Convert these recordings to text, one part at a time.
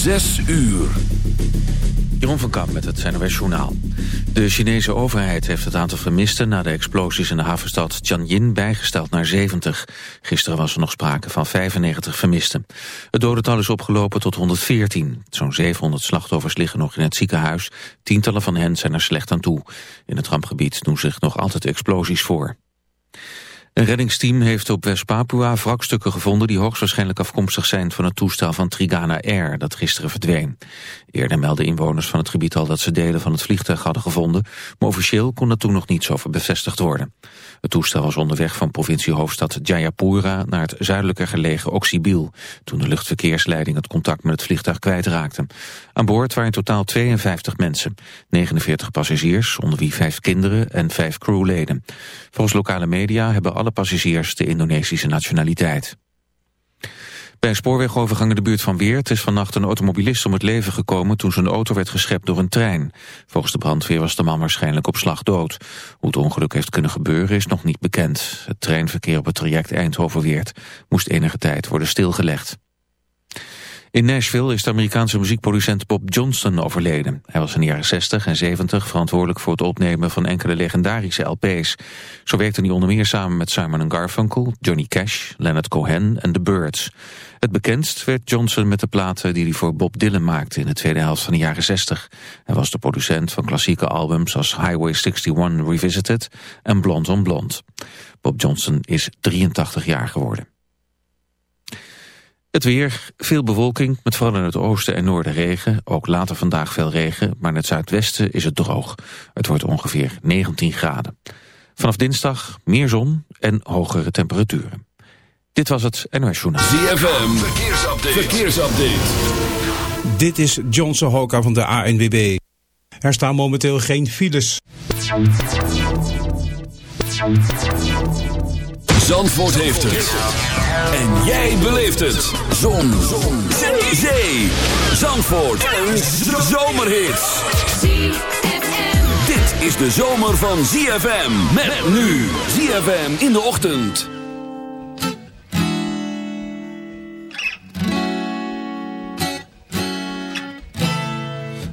Zes uur. Jeroen van Kamp met het NOS Journaal. De Chinese overheid heeft het aantal vermisten... na de explosies in de havenstad Tianjin bijgesteld naar 70. Gisteren was er nog sprake van 95 vermisten. Het dodental is opgelopen tot 114. Zo'n 700 slachtoffers liggen nog in het ziekenhuis. Tientallen van hen zijn er slecht aan toe. In het rampgebied doen zich nog altijd explosies voor. Een reddingsteam heeft op West-Papua wrakstukken gevonden... die hoogstwaarschijnlijk afkomstig zijn van het toestel van Trigana Air... dat gisteren verdween. Eerder meldden inwoners van het gebied al dat ze delen van het vliegtuig hadden gevonden... maar officieel kon er toen nog niets over bevestigd worden. Het toestel was onderweg van provinciehoofdstad Jayapura... naar het zuidelijker gelegen Oxibil... toen de luchtverkeersleiding het contact met het vliegtuig kwijtraakte. Aan boord waren in totaal 52 mensen. 49 passagiers, onder wie vijf kinderen en vijf crewleden. Volgens lokale media hebben alle passagiers de Indonesische nationaliteit. Bij een spoorwegovergang in de buurt van Weert is vannacht een automobilist om het leven gekomen toen zijn auto werd geschept door een trein. Volgens de brandweer was de man waarschijnlijk op slag dood. Hoe het ongeluk heeft kunnen gebeuren is nog niet bekend. Het treinverkeer op het traject Eindhoven-Weert moest enige tijd worden stilgelegd. In Nashville is de Amerikaanse muziekproducent Bob Johnston overleden. Hij was in de jaren 60 en 70 verantwoordelijk voor het opnemen van enkele legendarische LP's. Zo werkte hij onder meer samen met Simon Garfunkel, Johnny Cash, Leonard Cohen en The Birds. Het bekendst werd Johnson met de platen die hij voor Bob Dylan maakte in de tweede helft van de jaren 60. Hij was de producent van klassieke albums als Highway 61 Revisited en Blonde on Blonde. Bob Johnson is 83 jaar geworden. Het weer, veel bewolking, met vooral in het oosten en noorden regen. Ook later vandaag veel regen, maar in het zuidwesten is het droog. Het wordt ongeveer 19 graden. Vanaf dinsdag meer zon en hogere temperaturen. Dit was het NOS Journaal. ZFM, verkeersupdate. verkeersupdate. Dit is John Sohoka van de ANWB. Er staan momenteel geen files. Zandvoort heeft het. En jij beleeft het. Zon. Zon. Zee. Zee. Zandvoort. Een zomerhit. Dit is de zomer van ZFM. Met nu. ZFM in de ochtend.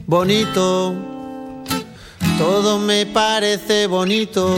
Bonito. Todo me parece bonito.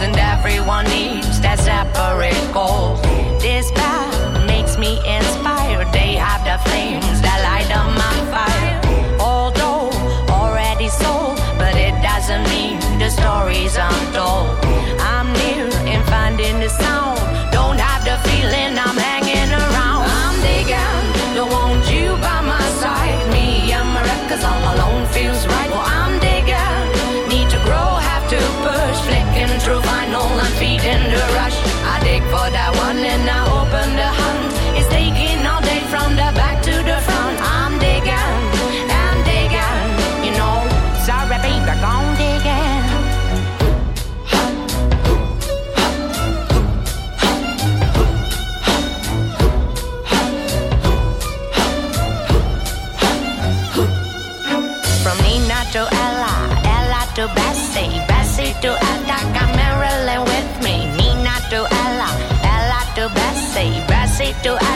and everyone needs that separate goal. still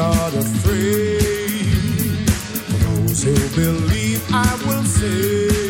Not afraid. For those who believe, I will save.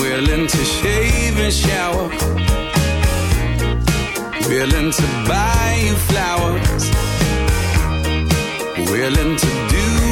Willing to shave and shower. Willing to buy you flowers. Willing to do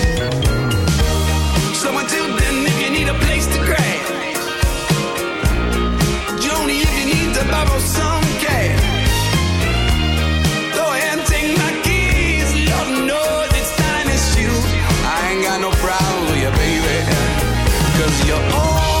proud of you, baby. Cause you're all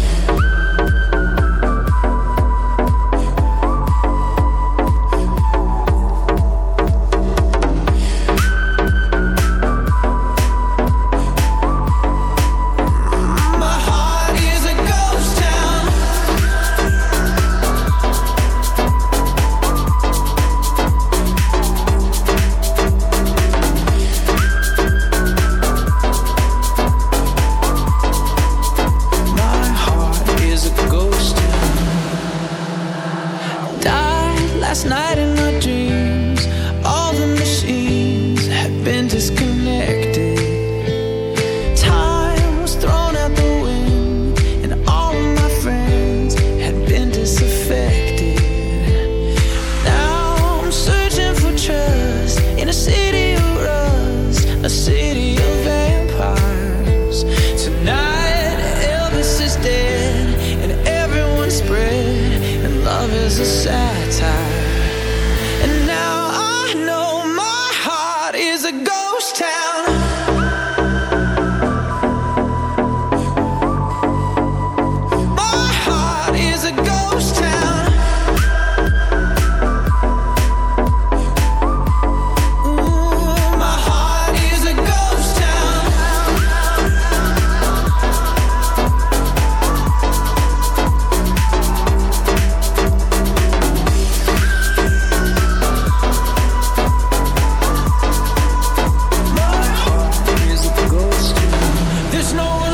There's no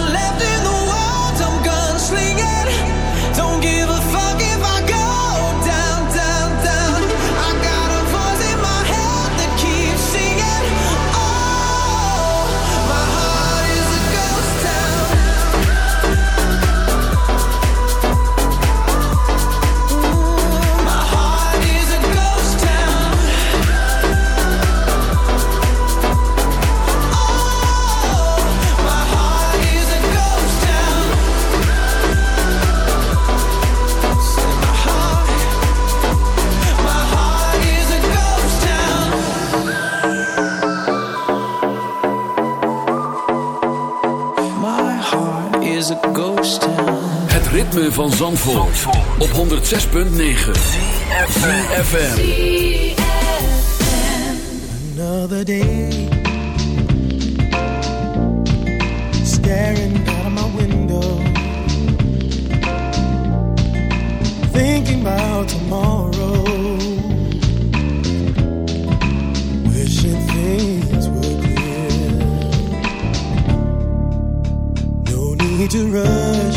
ritme van Zandvoort, op 106.9 FM. Another day, staring out of my window, thinking about tomorrow, wishing things were clear. No need to rush.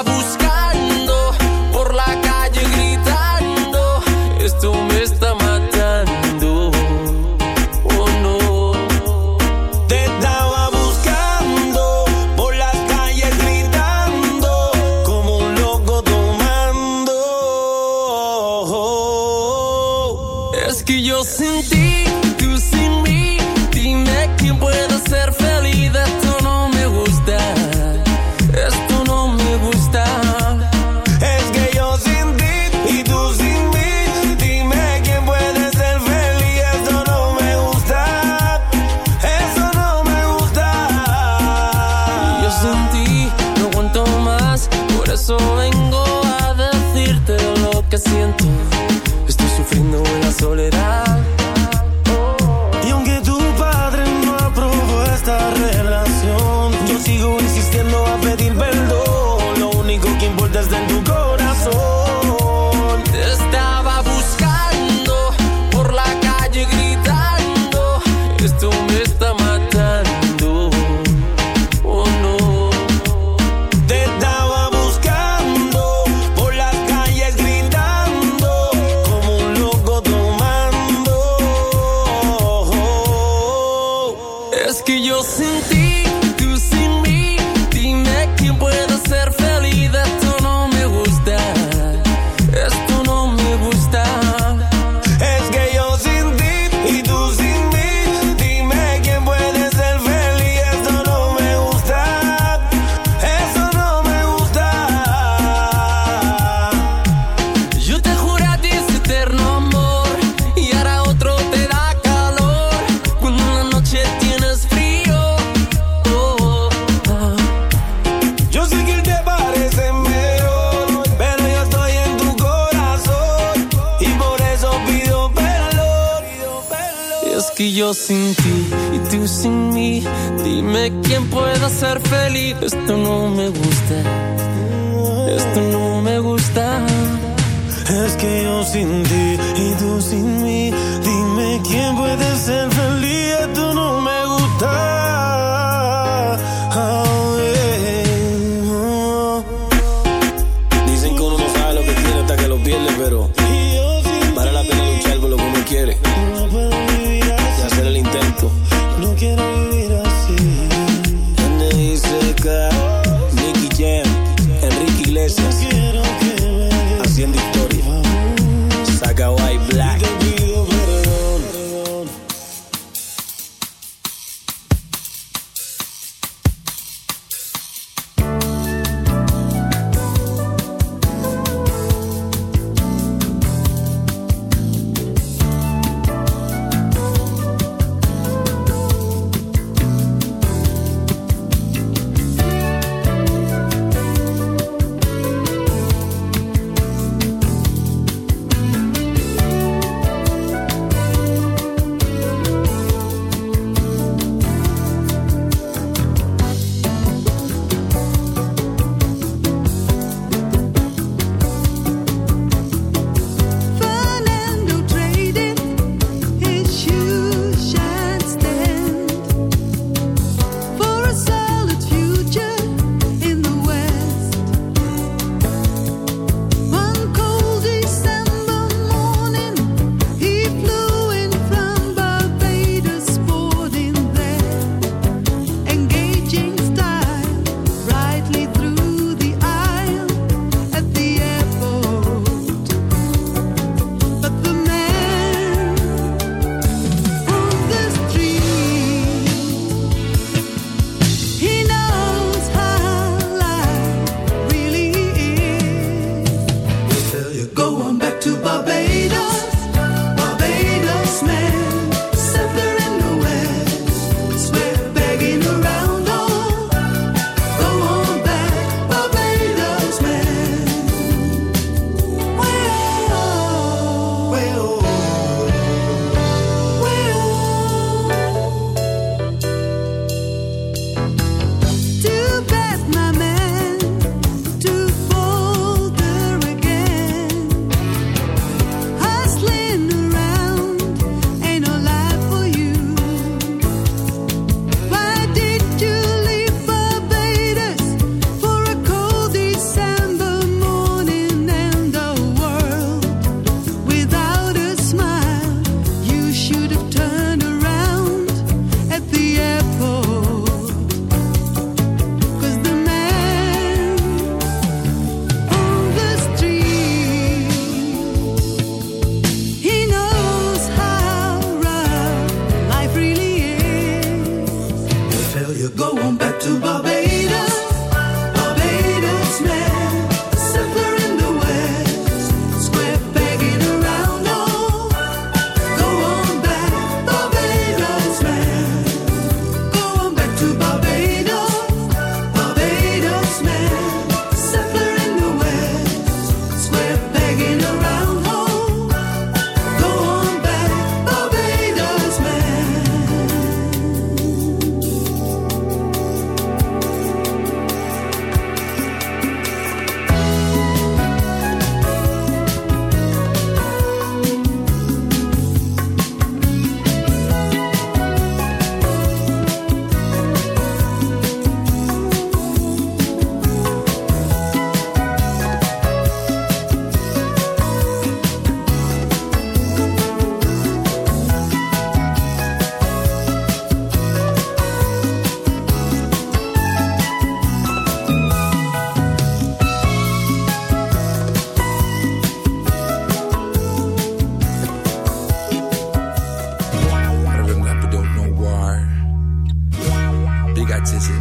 tentación. Yo sigo insistiendo a pedir perdón. 谢谢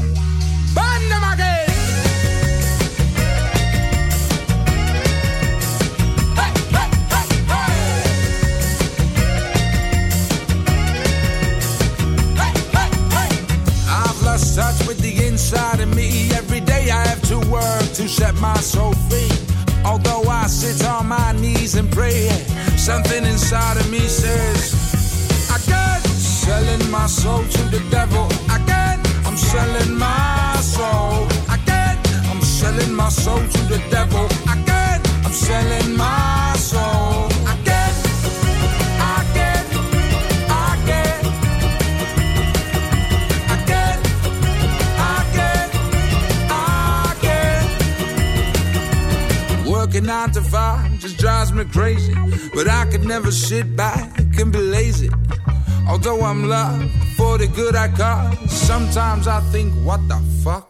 good I got. Sometimes I think, what the fuck?